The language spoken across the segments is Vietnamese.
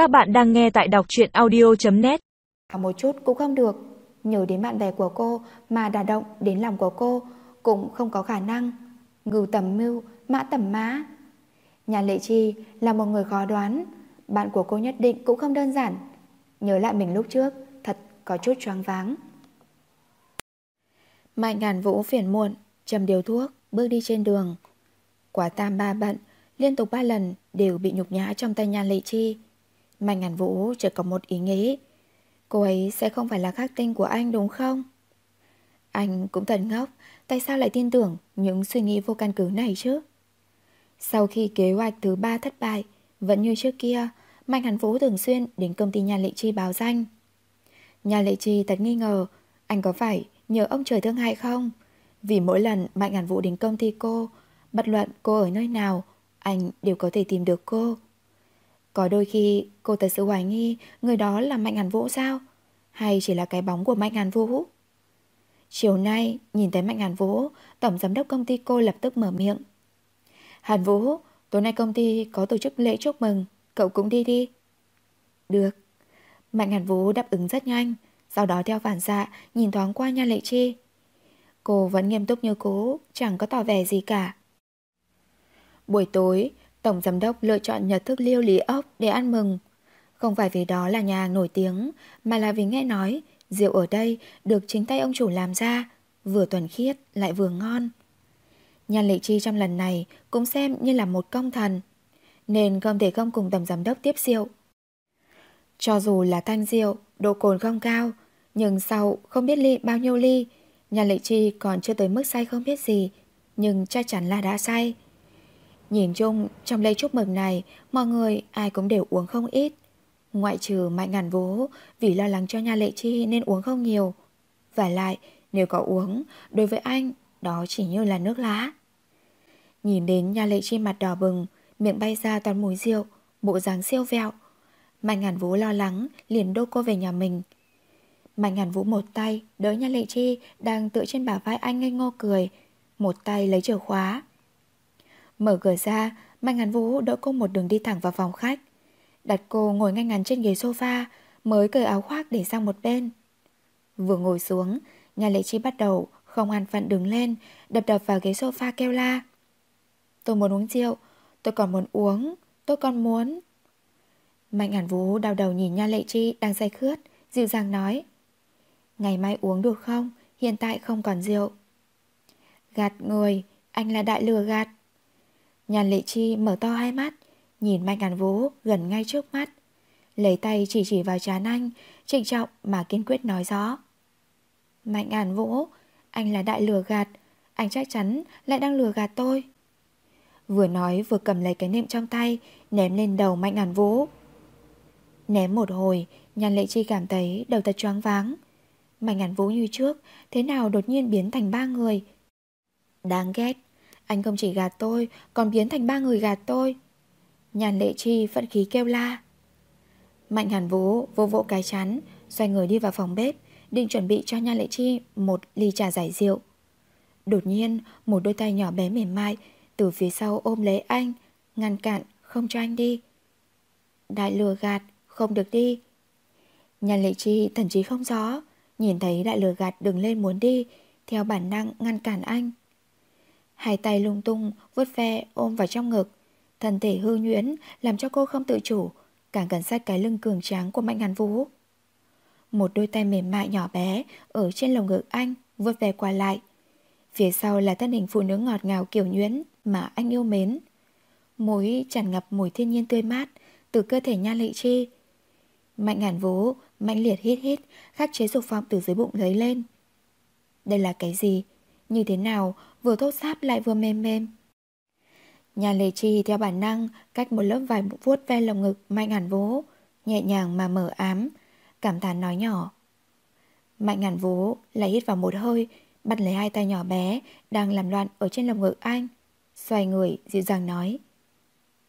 Các bạn đang nghe tại đọc truyện audio.net Một chút cũng không được. Nhớ đến bạn bè của cô mà đả động đến lòng của cô Cũng không có khả năng. Ngưu tầm mưu, mã tầm mã Nhà Lệ Chi là một người khó đoán. Bạn của cô nhất định cũng không đơn giản. Nhớ lại mình lúc trước Thật có chút choáng váng. Mạnh ngàn vũ phiền muộn Chầm điều thuốc Bước đi trên đường. Quả tam ba bận Liên tục ba lần đều bị nhục nhã trong tay Nhan Lệ Chi Mạnh ngàn vũ chỉ có một ý nghĩ Cô ấy sẽ không phải là khắc tinh của anh đúng không? Anh cũng thật ngốc Tại sao lại tin tưởng những suy nghĩ vô căn cứ này chứ? Sau khi kế hoạch thứ ba thất bại, Vẫn như trước kia Mạnh Hàn Vũ thường xuyên đến công ty nhà Lệ Chi báo danh Nhà Lệ Chi thật nghi ngờ, Anh có phải nhờ ông trời thương hại không? Vì mỗi lần Mạnh Hàn Vũ đến công ty cô, Bất luận cô ở nơi nào, Anh đều có thể tìm được cô có đôi khi cô thật sự hoài nghi Người đó là Mạnh Hàn Vũ sao? Hay chỉ là cái bóng của Mạnh Hàn Vũ? Chiều nay, nhìn thấy Mạnh Hàn Vũ, Tổng giám đốc công ty cô lập tức mở miệng. Hàn Vũ, Tối nay công ty có tổ chức lễ chúc mừng, Cậu cũng đi đi. Được. Mạnh Hàn Vũ đáp ứng rất nhanh, Sau đó theo phản xạ, nhìn thoáng qua Nha Lệ Chi. Cô vẫn nghiêm túc như cũ, Chẳng có tỏ vẻ gì cả. Buổi tối Tổng giám đốc lựa chọn nhật thức liêu lý ốc Để ăn mừng. Không phải vì đó là nhà nổi tiếng, Mà là vì nghe nói Rượu ở đây được chính tay ông chủ làm ra, Vừa thuần khiết lại vừa ngon. Nhan Lệ Chi trong lần này Cũng xem như là một công thần, Nên không thể không cùng tổng giám đốc tiếp rượu. Cho dù là thanh rượu, Độ cồn không cao, Nhưng sau không biết ly bao nhiêu ly, Nhan Lệ Chi còn chưa tới mức say không biết gì, Nhưng chắc chắn là đã say. Nhìn chung, trong lễ chúc mừng này, Mọi người ai cũng đều uống không ít. Ngoại trừ Mạnh Ngàn vố Vì lo lắng cho Nha Lệ Chi nên uống không nhiều. Và lại, nếu có uống, Đối với anh, đó chỉ như là nước lá. Nhìn đến Nha Lệ Chi mặt đỏ bừng, Miệng bay ra toàn mùi rượu, Bộ dáng siêu vẹo. Mạnh Ngàn Vũ lo lắng, liền đô cô về nhà mình. Mạnh Ngàn Vũ một tay Đỡ Nha Lệ Chi đang tựa trên bả vai anh ngây ngô cười, Một tay lấy chìa khóa. Mở cửa ra Mạnh Ngàn Vũ đỡ cô một đường đi thẳng vào phòng khách. Đặt cô ngồi ngay ngắn trên ghế sofa, Mới cởi áo khoác để sang một bên. Vừa ngồi xuống, Nhà lệ chi bắt đầu không an phận đứng lên, Đập đập vào ghế sofa kêu la. Tôi muốn uống rượu, Tôi còn muốn uống, Tôi còn muốn. Mạnh ản vũ đau đầu nhìn Nha Lệ Chi đang say khướt, Dịu dàng nói, Ngày mai uống được không? Hiện tại không còn rượu. Gạt người, Anh là đại lừa gạt. Nhàn Lệ Chi mở to hai mắt, Nhìn Mạnh Ngàn vũ gần ngay trước mắt. Lấy tay chỉ chỉ vào trán anh, Trịnh trọng mà kiên quyết nói rõ. Mạnh Ngàn vũ, Anh là đại lừa gạt, Anh chắc chắn lại đang lừa gạt tôi. Vừa nói vừa cầm lấy cái nệm trong tay, Ném lên đầu Mạnh Ngàn Vũ. Ném một hồi Nhàn lệ chi cảm thấy đầu thật choáng váng. Mạnh Ngàn Vũ như trước, Thế nào đột nhiên biến thành ba người? Đáng ghét. Anh không chỉ gạt tôi Còn biến thành ba người gạt tôi Nhàn lệ chi phận khí kêu la Mạnh Hàn Vũ vô vỗ cái chắn Xoay người đi vào phòng bếp Định chuẩn bị cho Nhan Lệ Chi một ly trà giải rượu Đột nhiên Một đôi tay nhỏ bé mềm mại từ phía sau ôm lấy anh, ngăn cản, không cho anh đi. Đại lừa gạt, không được đi. Nhàn lệ chi thần trí không rõ, nhìn thấy đại lừa gạt đứng lên muốn đi, theo bản năng ngăn cản anh. Hai tay lung tung, vuốt ve ôm vào trong ngực, thân thể hư nhuyễn làm cho cô không tự chủ, càng gần sát cái lưng cường tráng của Mạnh hàn Vũ. Một đôi tay mềm mại nhỏ bé ở trên lồng ngực anh vuốt về qua lại. Phía sau là thân hình phụ nữ ngọt ngào kiểu nhuyễn mà anh yêu mến. Mối tràn ngập mùi thiên nhiên tươi mát từ cơ thể Nhan Lệ Chi. Mạnh hàn vũ mạnh liệt hít hít, khắc chế dục vọng từ dưới bụng lấy lên. Đây là cái gì? Như thế nào vừa thốt sáp lại vừa mềm mềm? nhà Lệ Chi theo bản năng cách một lớp vải vuốt ve lồng ngực Mạnh hẳn vú, nhẹ nhàng mà mở ám, cảm thán nói nhỏ. Mạnh ngàn vú lại hít vào một hơi, bắt lấy hai tay nhỏ bé đang làm loạn ở trên lồng ngực anh. Xoay người dịu dàng nói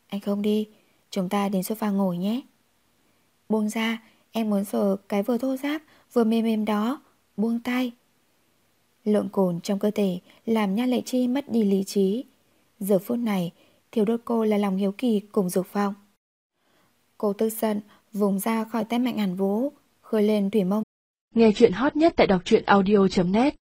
Anh không đi Chúng ta đến sofa ngồi nhé Buông ra Em muốn sờ cái vừa thô giáp Vừa mềm mềm đó Buông tay Lượng cồn trong cơ thể Làm Nhan Lệ Chi mất đi lý trí. Giờ phút này Thiếu đốt cô là lòng hiếu kỳ cùng dục vọng Cô tức giận, Vùng ra khỏi tay Mạnh Hàn Vũ, Khơi lên thủy mông. Nghe chuyện hot nhất tại đọc truyện audio.net